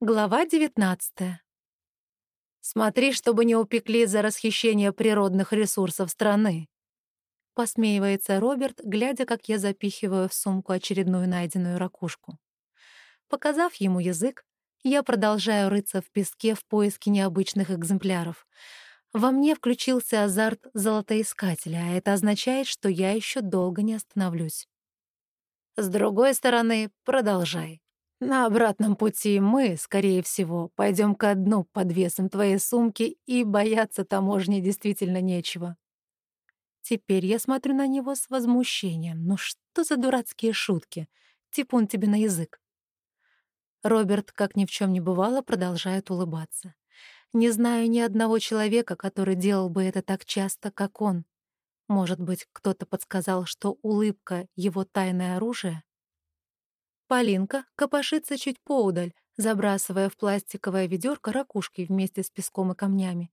Глава 19. «Смотри, чтобы не упекли за расхищение природных ресурсов страны», — посмеивается Роберт, глядя, как я запихиваю в сумку очередную найденную ракушку. Показав ему язык, я продолжаю рыться в песке в поиске необычных экземпляров. Во мне включился азарт золотоискателя, а это означает, что я еще долго не остановлюсь. С другой стороны, продолжай. На обратном пути мы, скорее всего, пойдем ко дну под весом твоей сумки, и бояться таможни действительно нечего. Теперь я смотрю на него с возмущением. Ну что за дурацкие шутки? Типун тебе на язык. Роберт, как ни в чем не бывало, продолжает улыбаться. Не знаю ни одного человека, который делал бы это так часто, как он. Может быть, кто-то подсказал, что улыбка — его тайное оружие? Полинка копошится чуть поудаль, забрасывая в пластиковое ведерко ракушки вместе с песком и камнями.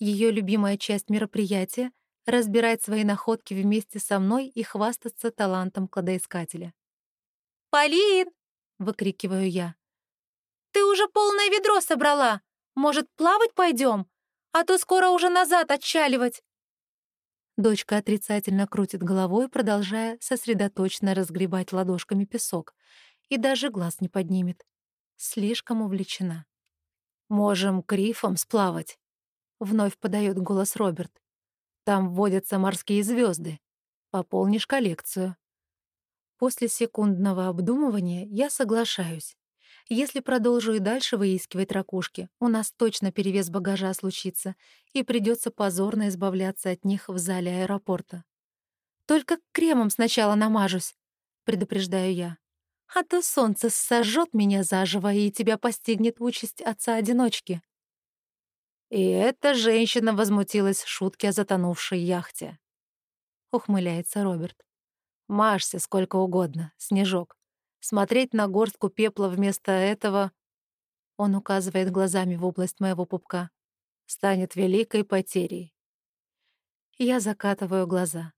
Ее любимая часть мероприятия — разбирать свои находки вместе со мной и хвастаться талантом кладоискателя. «Полин!» — выкрикиваю я. «Ты уже полное ведро собрала! Может, плавать пойдем? А то скоро уже назад отчаливать!» Дочка отрицательно крутит головой, продолжая сосредоточенно разгребать ладошками песок и даже глаз не поднимет. Слишком увлечена. «Можем к рифам сплавать», — вновь подает голос Роберт. «Там водятся морские звезды. Пополнишь коллекцию». После секундного обдумывания я соглашаюсь. Если продолжу и дальше выискивать ракушки, у нас точно перевес багажа случится, и придется позорно избавляться от них в зале аэропорта. «Только кремом сначала намажусь», — предупреждаю я а то солнце сожжет меня заживо, и тебя постигнет участь отца-одиночки». И эта женщина возмутилась шутке о затонувшей яхте. Ухмыляется Роберт. «Машься сколько угодно, Снежок. Смотреть на горстку пепла вместо этого...» Он указывает глазами в область моего пупка. «Станет великой потерей». Я закатываю глаза.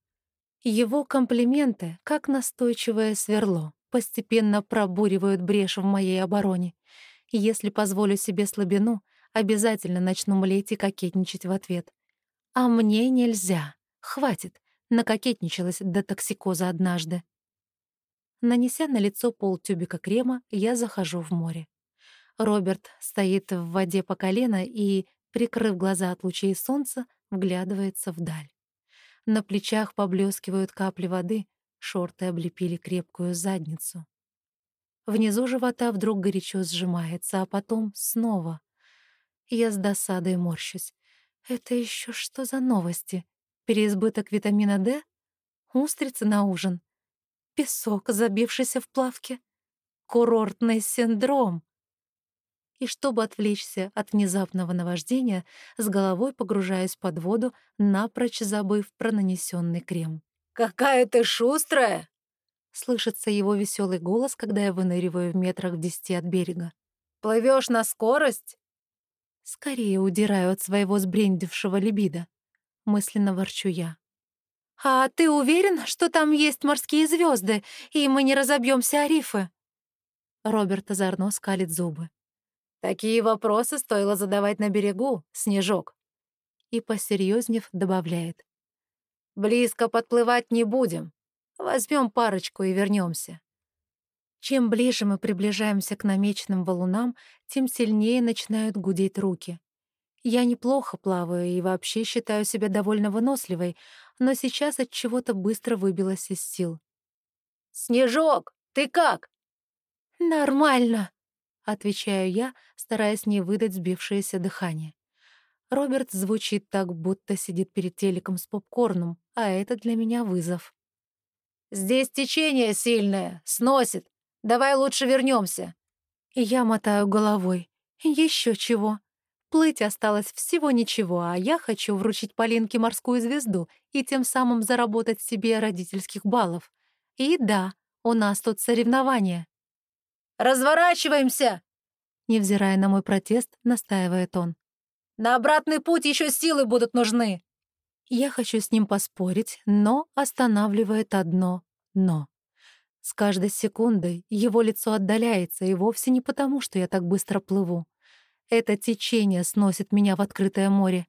Его комплименты, как настойчивое сверло постепенно пробуривают брешь в моей обороне. Если позволю себе слабину, обязательно начну млеть и кокетничать в ответ. А мне нельзя. Хватит. Накокетничалась до токсикоза однажды. Нанеся на лицо полтюбика крема, я захожу в море. Роберт стоит в воде по колено и, прикрыв глаза от лучей солнца, вглядывается вдаль. На плечах поблескивают капли воды, Шорты облепили крепкую задницу. Внизу живота вдруг горячо сжимается, а потом снова. Я с досадой морщусь. Это еще что за новости? Переизбыток витамина D? Устрицы на ужин? Песок, забившийся в плавке? Курортный синдром? И чтобы отвлечься от внезапного наваждения, с головой погружаюсь под воду, напрочь забыв про нанесенный крем. «Какая ты шустрая!» Слышится его веселый голос, когда я выныриваю в метрах в десяти от берега. Плывешь на скорость?» Скорее удираю от своего сбрендившего либидо. Мысленно ворчу я. «А ты уверен, что там есть морские звезды, и мы не разобьемся о рифы?» Роберт озорно скалит зубы. «Такие вопросы стоило задавать на берегу, Снежок». И, посерьезнев, добавляет. Близко подплывать не будем. Возьмем парочку и вернемся. Чем ближе мы приближаемся к намеченным валунам, тем сильнее начинают гудеть руки. Я неплохо плаваю и вообще считаю себя довольно выносливой, но сейчас от чего-то быстро выбилась из сил. «Снежок, ты как?» «Нормально», — отвечаю я, стараясь не выдать сбившееся дыхание. Роберт звучит так, будто сидит перед телеком с попкорном, а это для меня вызов. «Здесь течение сильное, сносит. Давай лучше вернемся. Я мотаю головой. Еще чего. Плыть осталось всего ничего, а я хочу вручить Полинке морскую звезду и тем самым заработать себе родительских баллов. И да, у нас тут соревнования. «Разворачиваемся!» Невзирая на мой протест, настаивает он. На обратный путь еще силы будут нужны. Я хочу с ним поспорить, но останавливает одно «но». С каждой секундой его лицо отдаляется, и вовсе не потому, что я так быстро плыву. Это течение сносит меня в открытое море.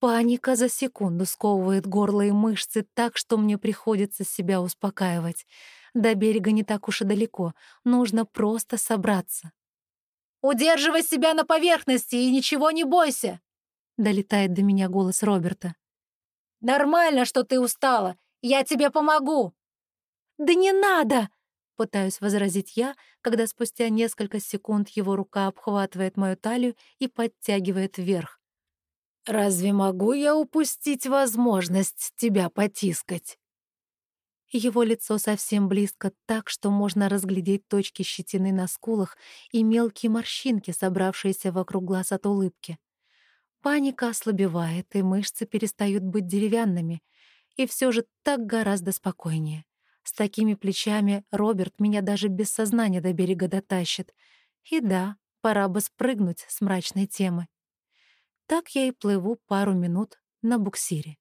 Паника за секунду сковывает горло и мышцы так, что мне приходится себя успокаивать. До берега не так уж и далеко, нужно просто собраться. «Удерживай себя на поверхности и ничего не бойся!» — долетает до меня голос Роберта. «Нормально, что ты устала. Я тебе помогу!» «Да не надо!» — пытаюсь возразить я, когда спустя несколько секунд его рука обхватывает мою талию и подтягивает вверх. «Разве могу я упустить возможность тебя потискать?» Его лицо совсем близко так, что можно разглядеть точки щетины на скулах и мелкие морщинки, собравшиеся вокруг глаз от улыбки. Паника ослабевает, и мышцы перестают быть деревянными, и все же так гораздо спокойнее. С такими плечами Роберт меня даже без сознания до берега дотащит. И да, пора бы спрыгнуть с мрачной темы. Так я и плыву пару минут на буксире.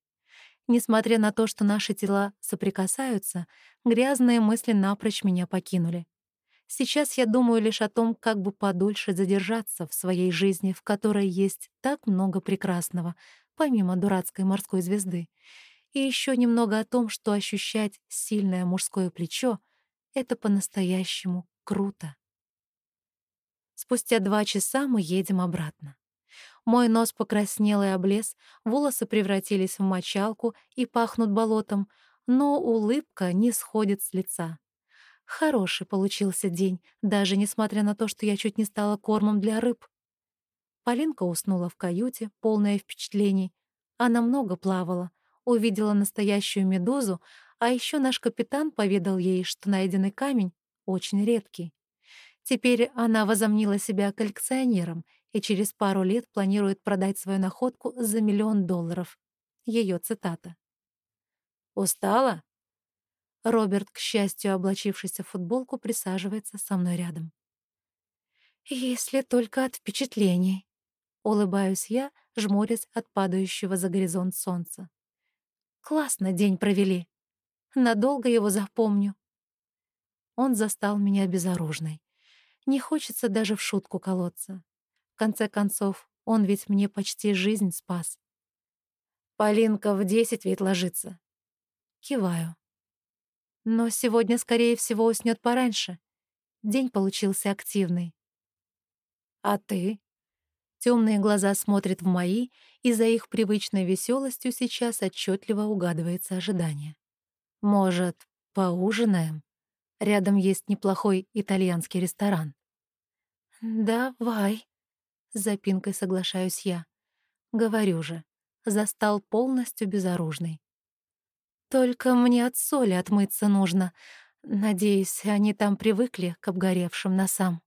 Несмотря на то, что наши тела соприкасаются, грязные мысли напрочь меня покинули. Сейчас я думаю лишь о том, как бы подольше задержаться в своей жизни, в которой есть так много прекрасного, помимо дурацкой морской звезды, и еще немного о том, что ощущать сильное мужское плечо — это по-настоящему круто. Спустя два часа мы едем обратно. Мой нос покраснел и облез, волосы превратились в мочалку и пахнут болотом, но улыбка не сходит с лица. Хороший получился день, даже несмотря на то, что я чуть не стала кормом для рыб. Полинка уснула в каюте, полная впечатлений. Она много плавала, увидела настоящую медузу, а еще наш капитан поведал ей, что найденный камень очень редкий. Теперь она возомнила себя коллекционером и через пару лет планирует продать свою находку за миллион долларов. Ее цитата. «Устала?» Роберт, к счастью, облачившийся в футболку, присаживается со мной рядом. «Если только от впечатлений», — улыбаюсь я, жмурясь от падающего за горизонт солнца. Классно день провели. Надолго его запомню. Он застал меня безоружной. Не хочется даже в шутку колоться. Конце концов, он ведь мне почти жизнь спас. Полинка в десять ведь ложится. Киваю. Но сегодня, скорее всего, уснёт пораньше. День получился активный. А ты? Темные глаза смотрят в мои, и за их привычной веселостью сейчас отчетливо угадывается ожидание. Может, поужинаем? Рядом есть неплохой итальянский ресторан. «Давай», — с запинкой соглашаюсь я. Говорю же, застал полностью безоружный. «Только мне от соли отмыться нужно. Надеюсь, они там привыкли к обгоревшим носам».